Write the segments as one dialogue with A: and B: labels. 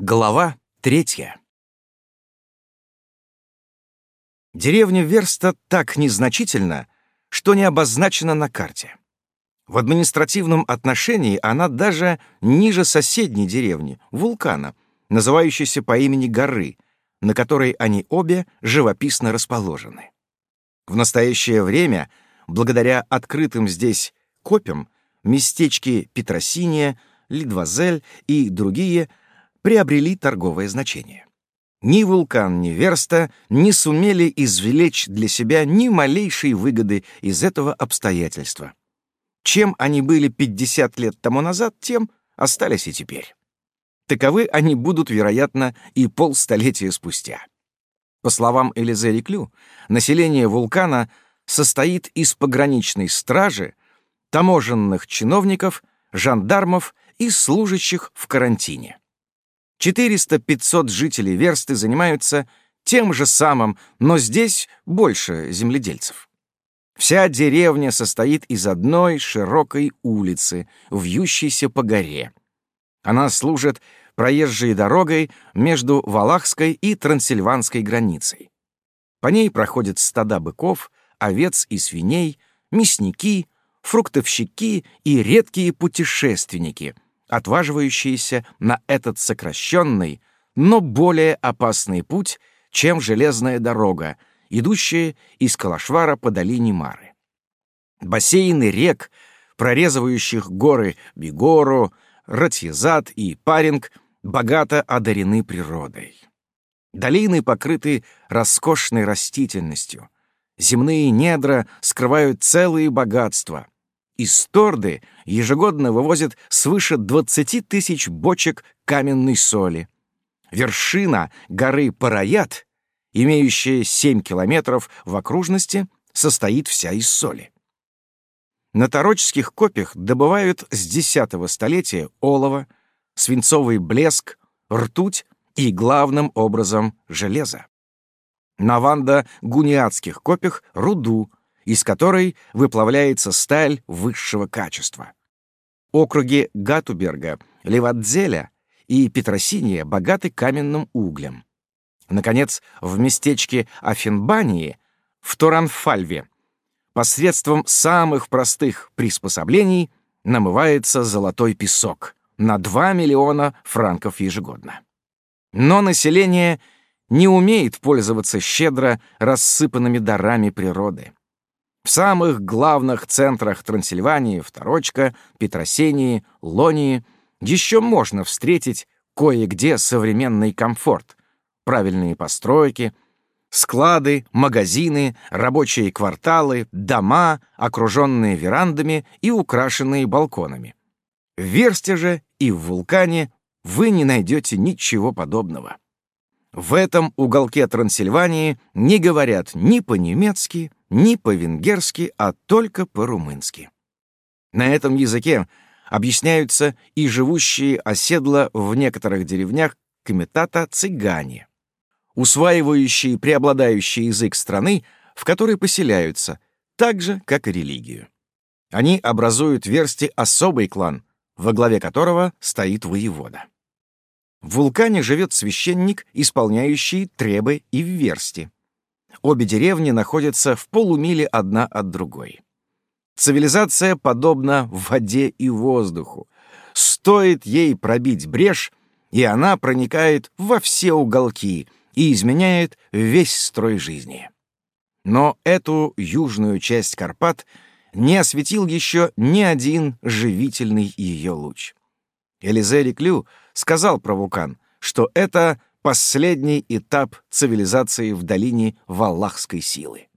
A: Глава третья. Деревня Верста так незначительна, что не обозначена на карте. В административном отношении она даже ниже соседней деревни, вулкана, называющейся по имени горы, на которой они обе живописно расположены. В настоящее время, благодаря открытым здесь копям, местечки Петросиния, Лидвазель и другие — приобрели торговое значение. Ни вулкан, ни Верста не сумели извлечь для себя ни малейшей выгоды из этого обстоятельства. Чем они были 50 лет тому назад, тем остались и теперь. Таковы они будут, вероятно, и полстолетия спустя. По словам Элизе Реклю, население вулкана состоит из пограничной стражи, таможенных чиновников, жандармов и служащих в карантине. 400-500 жителей Версты занимаются тем же самым, но здесь больше земледельцев. Вся деревня состоит из одной широкой улицы, вьющейся по горе. Она служит проезжей дорогой между Валахской и Трансильванской границей. По ней проходят стада быков, овец и свиней, мясники, фруктовщики и редкие путешественники — отваживающиеся на этот сокращенный, но более опасный путь, чем железная дорога, идущая из Калашвара по долине Мары. Бассейны рек, прорезывающих горы Бигору, Ратьезат и Паринг, богато одарены природой. Долины покрыты роскошной растительностью. Земные недра скрывают целые богатства — из Торды ежегодно вывозят свыше 20 тысяч бочек каменной соли. Вершина горы Параят, имеющая 7 километров в окружности, состоит вся из соли. На тороческих копьях добывают с X столетия олово, свинцовый блеск, ртуть и, главным образом, железо. На ванда-гуниатских копьях — руду, из которой выплавляется сталь высшего качества. Округи Гатуберга, Левадзеля и Петросиния богаты каменным углем. Наконец, в местечке Афинбании, в Торанфальве, посредством самых простых приспособлений намывается золотой песок на 2 миллиона франков ежегодно. Но население не умеет пользоваться щедро рассыпанными дарами природы. В самых главных центрах Трансильвании, в Торочка, Петросении, Лонии, еще можно встретить кое-где современный комфорт, правильные постройки, склады, магазины, рабочие кварталы, дома, окруженные верандами и украшенные балконами. В Версте же и в Вулкане вы не найдете ничего подобного. В этом уголке Трансильвании не говорят ни по-немецки, ни по-венгерски, а только по-румынски. На этом языке объясняются и живущие оседло в некоторых деревнях комитата цыгане, усваивающие преобладающий язык страны, в которой поселяются, так же, как и религию. Они образуют в версте особый клан, во главе которого стоит воевода. В вулкане живет священник, исполняющий требы и в версте. Обе деревни находятся в полумиле одна от другой. Цивилизация подобна воде и воздуху. Стоит ей пробить брешь, и она проникает во все уголки и изменяет весь строй жизни. Но эту южную часть Карпат не осветил еще ни один живительный ее луч. Элизе Реклю сказал про вулкан, что это последний этап цивилизации в долине Валахской силы.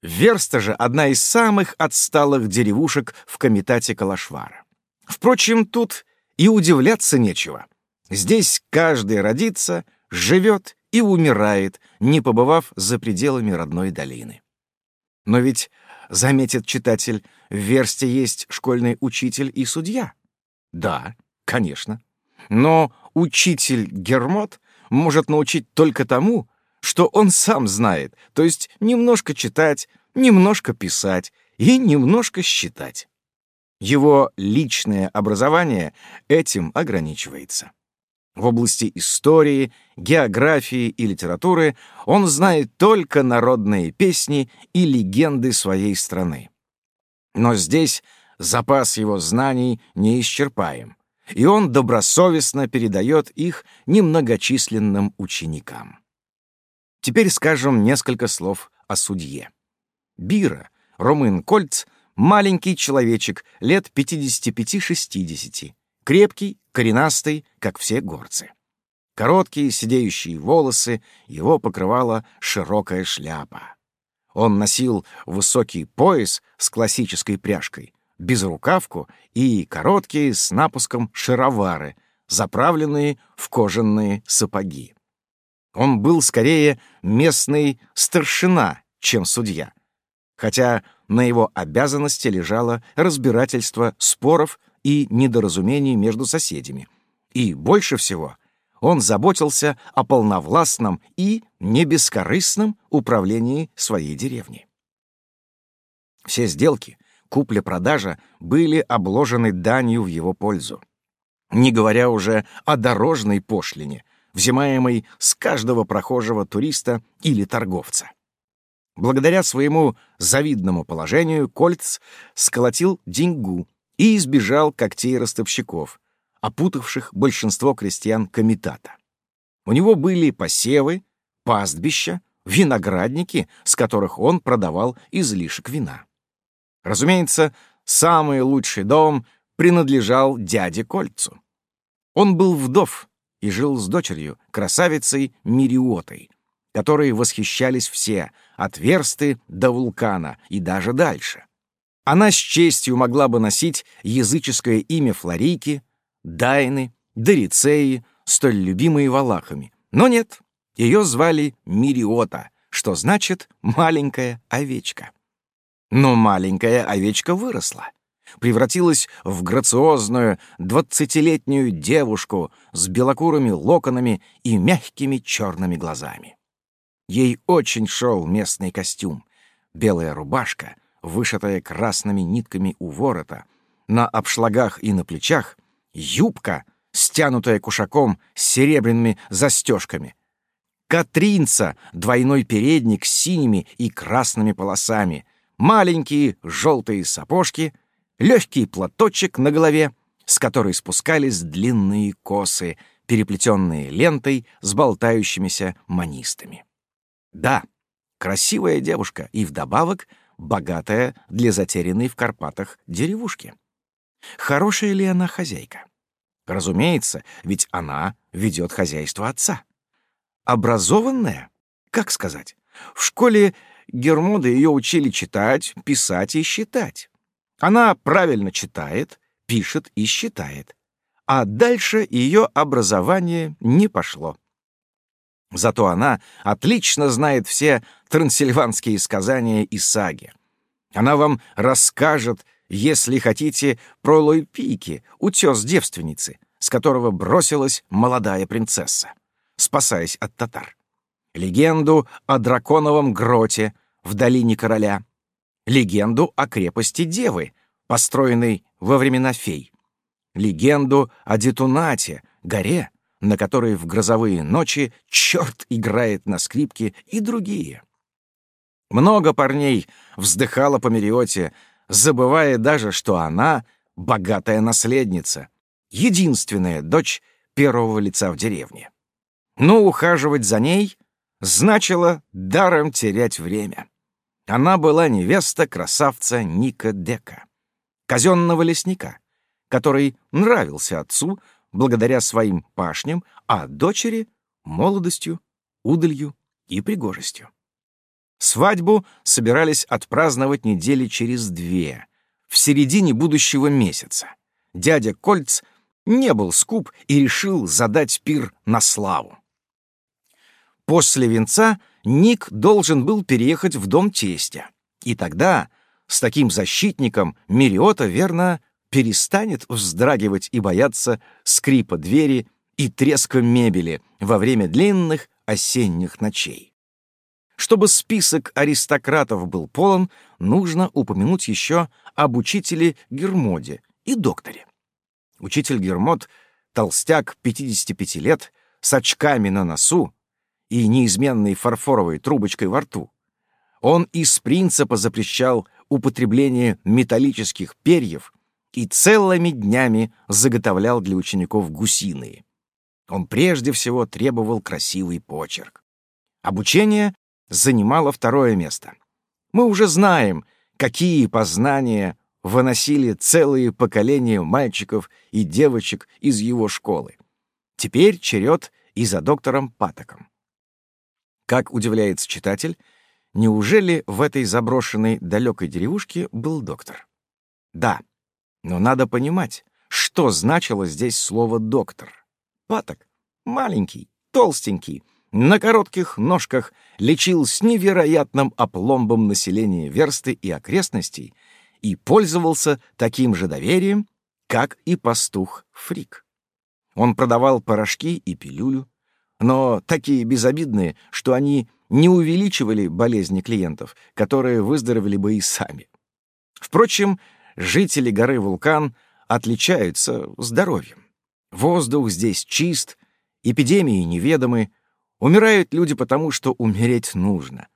A: Верста же одна из самых отсталых деревушек в комитате Калашвара. Впрочем, тут и удивляться нечего. Здесь каждый родится, живет и умирает, не побывав за пределами родной долины. Но ведь, заметит читатель, в Версте есть школьный учитель и судья. Да, конечно. Но учитель Гермот может научить только тому, что он сам знает, то есть немножко читать, немножко писать и немножко считать. Его личное образование этим ограничивается. В области истории, географии и литературы он знает только народные песни и легенды своей страны. Но здесь запас его знаний неисчерпаем, и он добросовестно передает их немногочисленным ученикам. Теперь скажем несколько слов о судье. Бира, Румын Кольц, маленький человечек лет 55-60, крепкий, коренастый, как все горцы. Короткие сидеющие волосы его покрывала широкая шляпа. Он носил высокий пояс с классической пряжкой, безрукавку и короткие с напуском шаровары, заправленные в кожаные сапоги. Он был скорее местный старшина, чем судья, хотя на его обязанности лежало разбирательство споров и недоразумений между соседями. И больше всего он заботился о полновластном и небескорыстном управлении своей деревней. Все сделки, купля-продажа, были обложены данью в его пользу. Не говоря уже о дорожной пошлине, взимаемой с каждого прохожего туриста или торговца. Благодаря своему завидному положению Кольц сколотил деньгу и избежал когтей ростовщиков, опутавших большинство крестьян комитата. У него были посевы, пастбища, виноградники, с которых он продавал излишек вина. Разумеется, самый лучший дом принадлежал дяде Кольцу. Он был вдов и жил с дочерью, красавицей Мириотой, которой восхищались все, от версты до вулкана и даже дальше. Она с честью могла бы носить языческое имя Флорики, Дайны, Дорицеи, столь любимые валахами. Но нет, ее звали Мириота, что значит «маленькая овечка». Но маленькая овечка выросла, превратилась в грациозную двадцатилетнюю девушку с белокурыми локонами и мягкими черными глазами. Ей очень шел местный костюм, белая рубашка — вышитая красными нитками у ворота, на обшлагах и на плечах, юбка, стянутая кушаком с серебряными застежками, Катринца, двойной передник с синими и красными полосами, маленькие желтые сапожки, легкий платочек на голове, с которой спускались длинные косы, переплетенные лентой с болтающимися манистами. Да, красивая девушка и вдобавок богатая для затерянной в Карпатах деревушки. Хорошая ли она хозяйка? Разумеется, ведь она ведет хозяйство отца. Образованная? Как сказать? В школе Гермода ее учили читать, писать и считать. Она правильно читает, пишет и считает. А дальше ее образование не пошло. Зато она отлично знает все трансильванские сказания и саги. Она вам расскажет, если хотите, про Лойпики, утес девственницы, с которого бросилась молодая принцесса, спасаясь от татар. Легенду о драконовом гроте в долине короля. Легенду о крепости Девы, построенной во времена фей. Легенду о Детунате, горе, на которой в грозовые ночи черт играет на скрипке и другие. Много парней вздыхало по Мериоте, забывая даже, что она — богатая наследница, единственная дочь первого лица в деревне. Но ухаживать за ней значило даром терять время. Она была невеста красавца Ника Дека, казенного лесника, который нравился отцу, благодаря своим пашням, а дочери — молодостью, удалью и пригожестью. Свадьбу собирались отпраздновать недели через две, в середине будущего месяца. Дядя Кольц не был скуп и решил задать пир на славу. После венца Ник должен был переехать в дом тестя. И тогда с таким защитником Мириота, верно, перестанет вздрагивать и бояться скрипа двери и треска мебели во время длинных осенних ночей. Чтобы список аристократов был полон, нужно упомянуть еще об учителе Гермоде и докторе. Учитель Гермод толстяк 55 лет, с очками на носу и неизменной фарфоровой трубочкой во рту. Он из принципа запрещал употребление металлических перьев и целыми днями заготовлял для учеников гусиные. Он прежде всего требовал красивый почерк. Обучение занимало второе место. Мы уже знаем, какие познания выносили целые поколения мальчиков и девочек из его школы. Теперь черед и за доктором Патоком. Как удивляется читатель, неужели в этой заброшенной далекой деревушке был доктор? Да, но надо понимать, что значило здесь слово «доктор». Паток, маленький, толстенький, на коротких ножках лечил с невероятным опломбом населения Версты и окрестностей и пользовался таким же доверием, как и пастух Фрик. Он продавал порошки и пилюлю, но такие безобидные, что они не увеличивали болезни клиентов, которые выздоровели бы и сами. Впрочем, жители горы Вулкан отличаются здоровьем. Воздух здесь чист, эпидемии неведомы, умирают люди потому, что умереть нужно.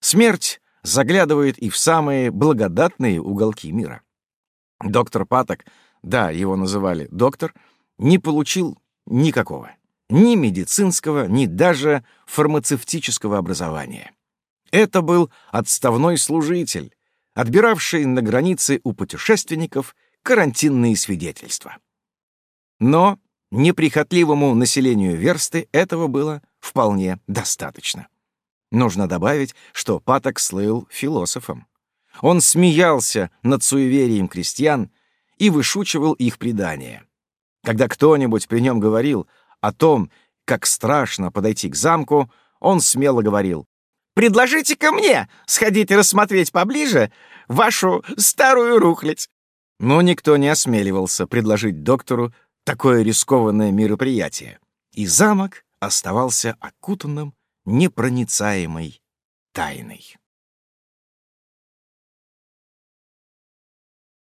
A: Смерть заглядывает и в самые благодатные уголки мира. Доктор Паток, да, его называли доктор, не получил никакого, ни медицинского, ни даже фармацевтического образования. Это был отставной служитель, отбиравший на границе у путешественников карантинные свидетельства. Но неприхотливому населению Версты этого было вполне достаточно. Нужно добавить, что Паток слыл философом. Он смеялся над суеверием крестьян и вышучивал их предания. Когда кто-нибудь при нем говорил о том, как страшно подойти к замку, он смело говорил, «Предложите-ка мне сходить и рассмотреть поближе вашу старую рухлядь». Но никто не осмеливался предложить доктору такое рискованное мероприятие, и замок оставался окутанным непроницаемой тайной.